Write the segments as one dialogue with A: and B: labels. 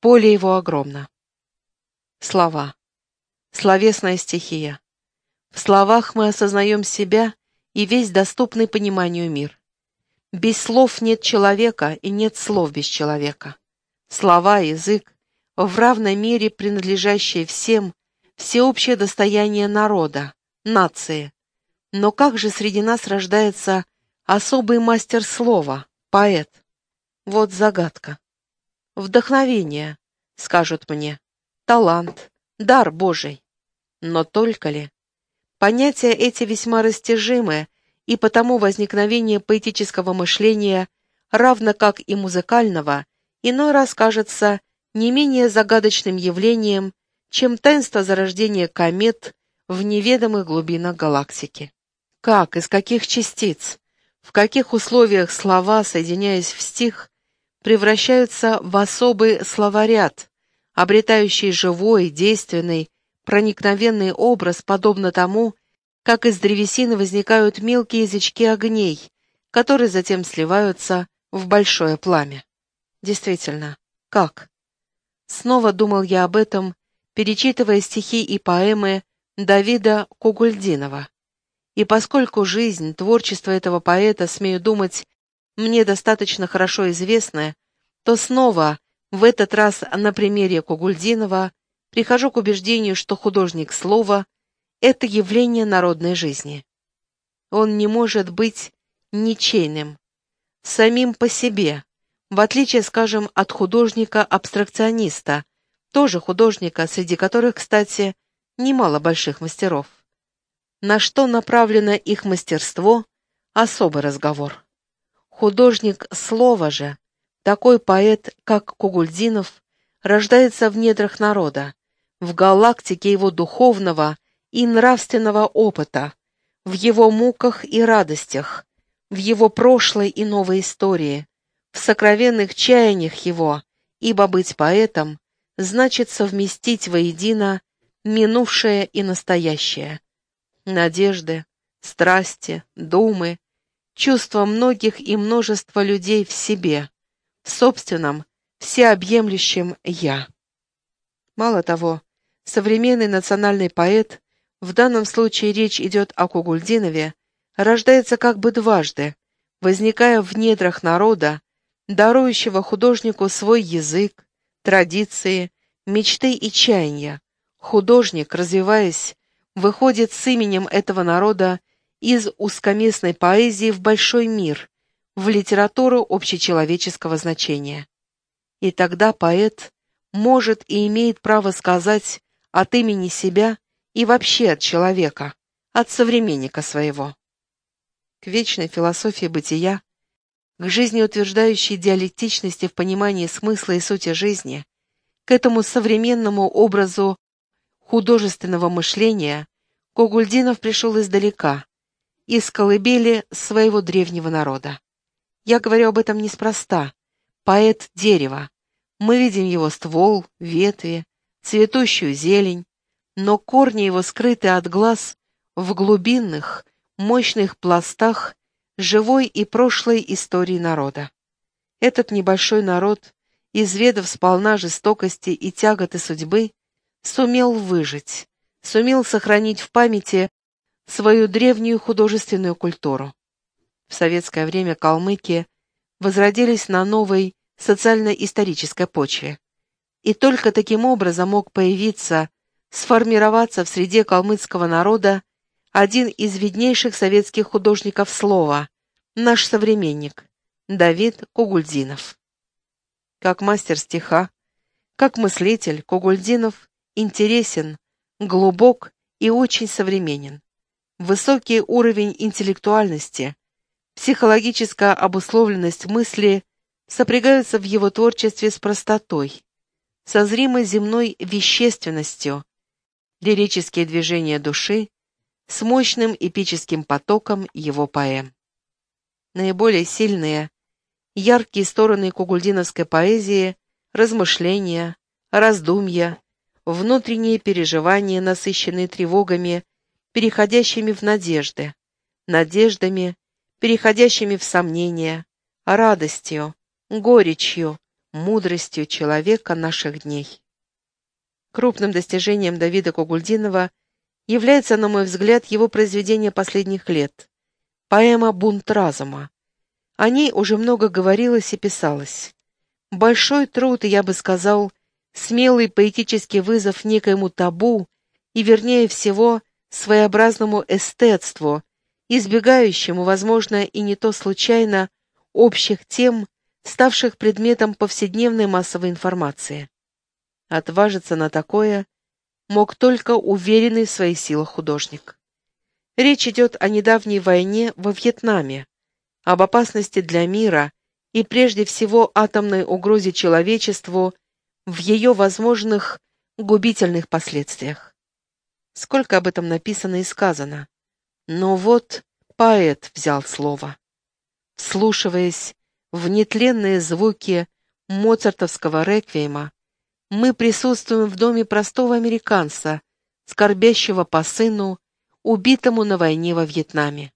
A: Поле его огромно. Слова. Словесная стихия. В словах мы осознаем себя и весь доступный пониманию мир. Без слов нет человека и нет слов без человека. Слова, язык, в равной мере принадлежащие всем, всеобщее достояние народа, нации. Но как же среди нас рождается особый мастер слова, поэт? Вот загадка. Вдохновение, скажут мне, талант, дар Божий. Но только ли? Понятия эти весьма растяжимы, и потому возникновение поэтического мышления, равно как и музыкального, иной раз кажется не менее загадочным явлением, чем таинство зарождения комет в неведомых глубинах галактики. Как, из каких частиц, в каких условиях слова, соединяясь в стих, превращаются в особый словаряд, обретающий живой, действенный, проникновенный образ, подобно тому, как из древесины возникают мелкие язычки огней, которые затем сливаются в большое пламя. Действительно, как? Снова думал я об этом, перечитывая стихи и поэмы Давида Кугульдинова. И поскольку жизнь, творчество этого поэта, смею думать, мне достаточно хорошо известны, то снова, в этот раз на примере Кугульдинова, прихожу к убеждению, что художник слова — это явление народной жизни. Он не может быть ничейным, самим по себе, в отличие, скажем, от художника-абстракциониста, тоже художника, среди которых, кстати, немало больших мастеров. На что направлено их мастерство — особый разговор. Художник слова же, такой поэт, как Кугульдинов, рождается в недрах народа, в галактике его духовного и нравственного опыта, в его муках и радостях, в его прошлой и новой истории, в сокровенных чаяниях его, ибо быть поэтом значит совместить воедино минувшее и настоящее, надежды, страсти, думы, чувства многих и множества людей в себе, в собственном, всеобъемлющем «я». Мало того, современный национальный поэт, в данном случае речь идет о Кугульдинове, рождается как бы дважды, возникая в недрах народа, дарующего художнику свой язык, традиции, мечты и чаяния. Художник, развиваясь, выходит с именем этого народа из узкоместной поэзии в большой мир, в литературу общечеловеческого значения. И тогда поэт может и имеет право сказать от имени себя и вообще от человека, от современника своего. К вечной философии бытия, к жизнеутверждающей диалектичности в понимании смысла и сути жизни, к этому современному образу художественного мышления Когульдинов пришел издалека, из колыбели своего древнего народа. Я говорю об этом неспроста. Поэт дерева. Мы видим его ствол, ветви, цветущую зелень, но корни его скрыты от глаз в глубинных, мощных пластах живой и прошлой истории народа. Этот небольшой народ, изведав сполна жестокости и тяготы судьбы, сумел выжить, сумел сохранить в памяти свою древнюю художественную культуру. В советское время калмыки возродились на новой социально-исторической почве. И только таким образом мог появиться, сформироваться в среде калмыцкого народа один из виднейших советских художников слова, наш современник, Давид Кугульдинов. Как мастер стиха, как мыслитель, Кугульдинов интересен, глубок и очень современен. Высокий уровень интеллектуальности, психологическая обусловленность мысли сопрягаются в его творчестве с простотой, со зримой земной вещественностью, лирические движения души, с мощным эпическим потоком его поэм. Наиболее сильные, яркие стороны кугульдиновской поэзии – размышления, раздумья, внутренние переживания, насыщенные тревогами, переходящими в надежды, надеждами, переходящими в сомнения, радостью, горечью, мудростью человека наших дней. Крупным достижением Давида Кугульдинова является, на мой взгляд, его произведение последних лет – поэма «Бунт разума». О ней уже много говорилось и писалось. Большой труд, и я бы сказал, смелый поэтический вызов некоему табу и, вернее всего, своеобразному эстетству, избегающему, возможно, и не то случайно, общих тем, ставших предметом повседневной массовой информации. Отважиться на такое мог только уверенный в своих силах художник. Речь идет о недавней войне во Вьетнаме, об опасности для мира и прежде всего атомной угрозе человечеству в ее возможных губительных последствиях. Сколько об этом написано и сказано. Но вот поэт взял слово. Вслушиваясь в нетленные звуки моцартовского реквиема, мы присутствуем в доме простого американца, скорбящего по сыну, убитому на войне во Вьетнаме.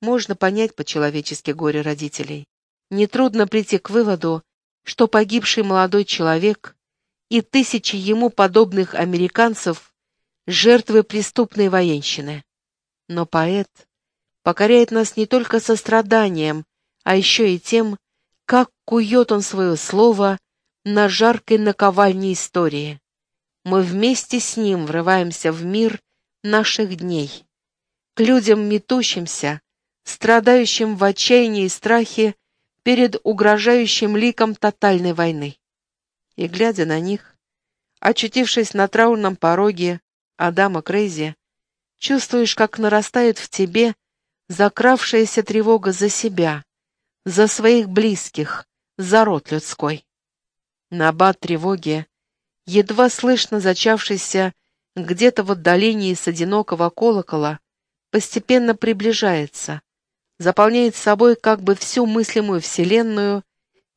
A: Можно понять по-человечески горе родителей. Нетрудно прийти к выводу, что погибший молодой человек и тысячи ему подобных американцев – жертвы преступной военщины. Но поэт покоряет нас не только состраданием, а еще и тем, как кует он свое слово на жаркой наковальне истории. Мы вместе с ним врываемся в мир наших дней, к людям метущимся, страдающим в отчаянии и страхе перед угрожающим ликом тотальной войны. И, глядя на них, очутившись на траурном пороге Адама Крейзи, чувствуешь, как нарастает в тебе закравшаяся тревога за себя, за своих близких, за род людской. Набат тревоги, едва слышно зачавшийся где-то в отдалении с одинокого колокола, постепенно приближается, заполняет собой как бы всю мыслимую Вселенную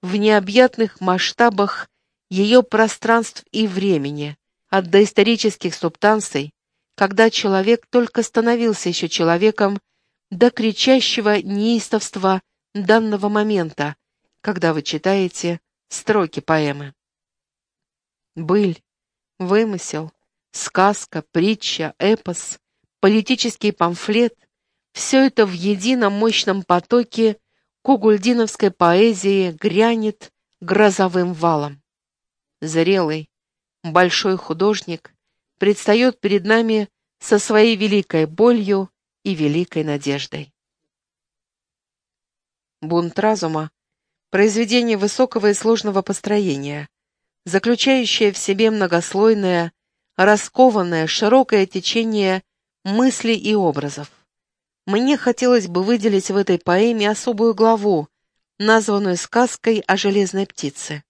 A: в необъятных масштабах ее пространств и времени, от доисторических субстанций, когда человек только становился еще человеком, до кричащего неистовства данного момента, когда вы читаете строки поэмы. Быль, вымысел, сказка, притча, эпос, политический памфлет — все это в едином мощном потоке кугульдиновской поэзии грянет грозовым валом. Зрелый, большой художник предстает перед нами со своей великой болью и великой надеждой. Бунт разума — произведение высокого и сложного построения, заключающее в себе многослойное, раскованное, широкое течение мыслей и образов. Мне хотелось бы выделить в этой поэме особую главу, названную сказкой о железной птице.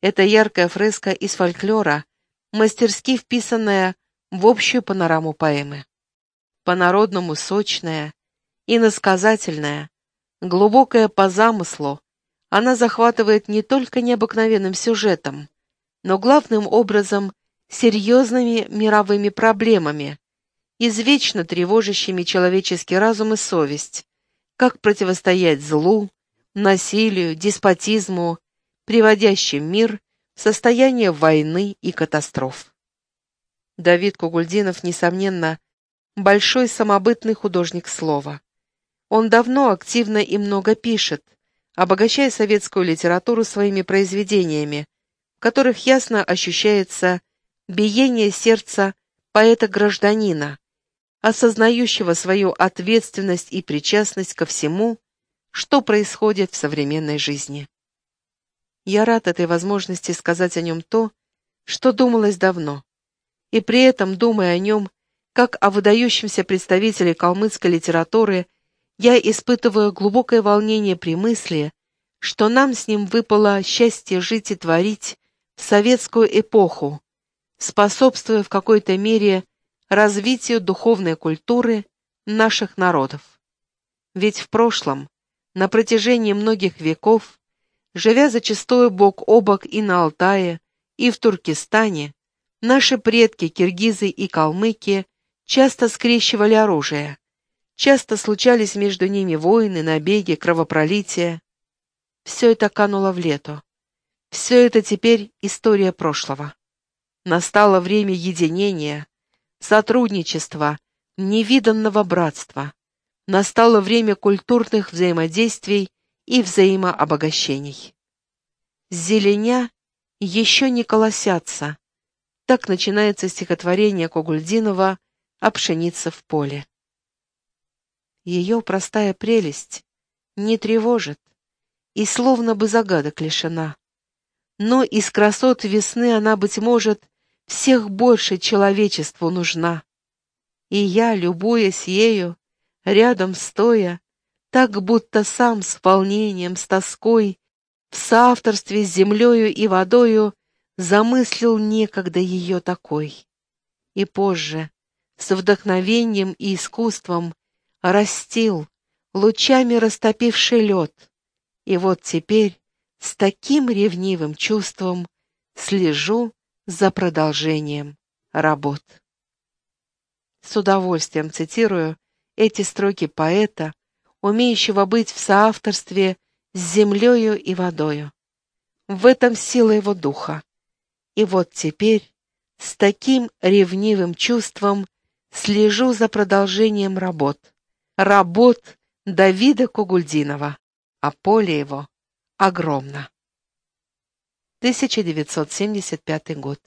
A: Это яркая фреска из фольклора, мастерски вписанная в общую панораму поэмы. По-народному сочная, иносказательная, глубокая по замыслу, она захватывает не только необыкновенным сюжетом, но главным образом серьезными мировыми проблемами, извечно тревожащими человеческий разум и совесть, как противостоять злу, насилию, деспотизму, приводящим мир в состояние войны и катастроф. Давид Кугульдинов, несомненно, большой самобытный художник слова. Он давно активно и много пишет, обогащая советскую литературу своими произведениями, в которых ясно ощущается биение сердца поэта-гражданина, осознающего свою ответственность и причастность ко всему, что происходит в современной жизни. Я рад этой возможности сказать о нем то, что думалось давно, и при этом, думая о нем, как о выдающемся представителе калмыцкой литературы, я испытываю глубокое волнение при мысли, что нам с ним выпало счастье жить и творить в советскую эпоху, способствуя в какой-то мере развитию духовной культуры наших народов. Ведь в прошлом, на протяжении многих веков, живя зачастую бок о бок и на Алтае, и в Туркестане, наши предки, киргизы и калмыки, часто скрещивали оружие, часто случались между ними войны, набеги, кровопролития. Все это кануло в лету. Все это теперь история прошлого. Настало время единения, сотрудничества, невиданного братства. Настало время культурных взаимодействий и взаимообогащений. Зеленя еще не колосятся. Так начинается стихотворение Когульдинова о пшенице в поле. Ее простая прелесть не тревожит и словно бы загадок лишена. Но из красот весны она, быть может, всех больше человечеству нужна. И я, любуясь ею, рядом стоя, так будто сам с волнением, с тоской, в соавторстве с землею и водою замыслил некогда ее такой. И позже, с вдохновением и искусством, растил, лучами растопивший лед. И вот теперь с таким ревнивым чувством слежу за продолжением работ. С удовольствием цитирую эти строки поэта, умеющего быть в соавторстве с землею и водою. В этом сила его духа. И вот теперь с таким ревнивым чувством слежу за продолжением работ. Работ Давида Кугульдинова, а поле его огромно. 1975 год.